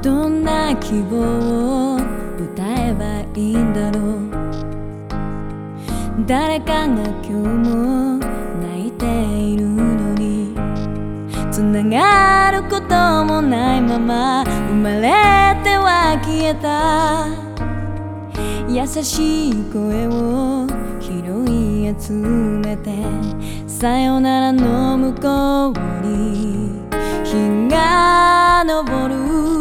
どんな希望を歌えばいいんだろう。誰かが今日も泣いているのに。繋がることもないまま生まれては消えた。優しい声を拾い集めて。さよならの向こうに日が昇る。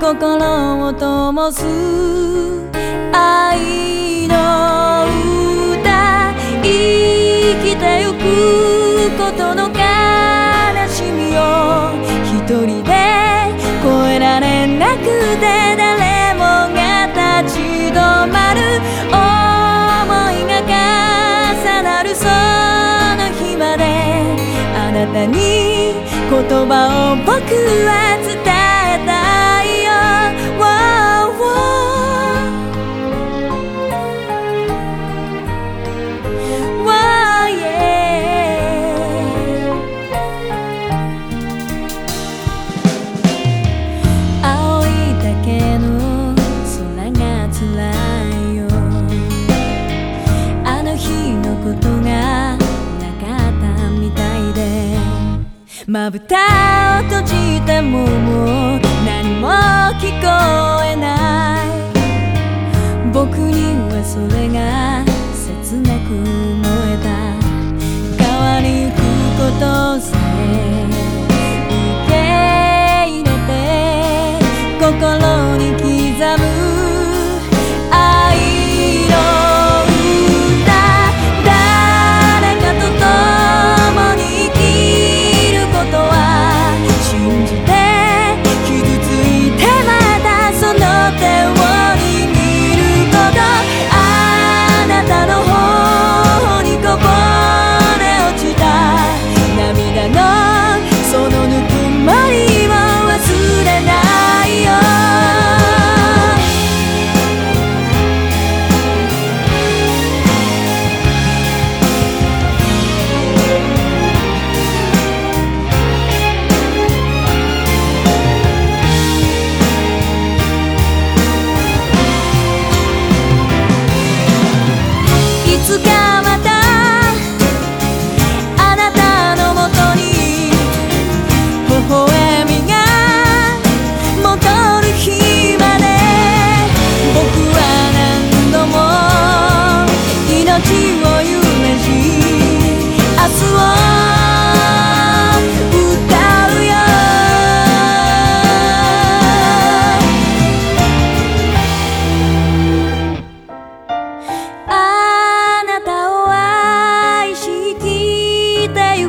心を灯す愛の歌生きてゆくことの悲しみを一人で越えられなくて誰もが立ち止まる想いが重なるその日まであなたに言葉を僕は伝えまぶたを閉じた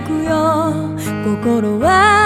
くよ。心は